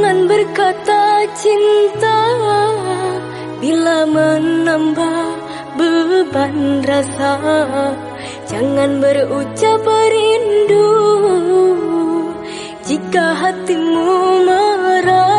Jangan berkata cinta bila menambah beban rasa. Jangan berucap rindu jika hatimu marah.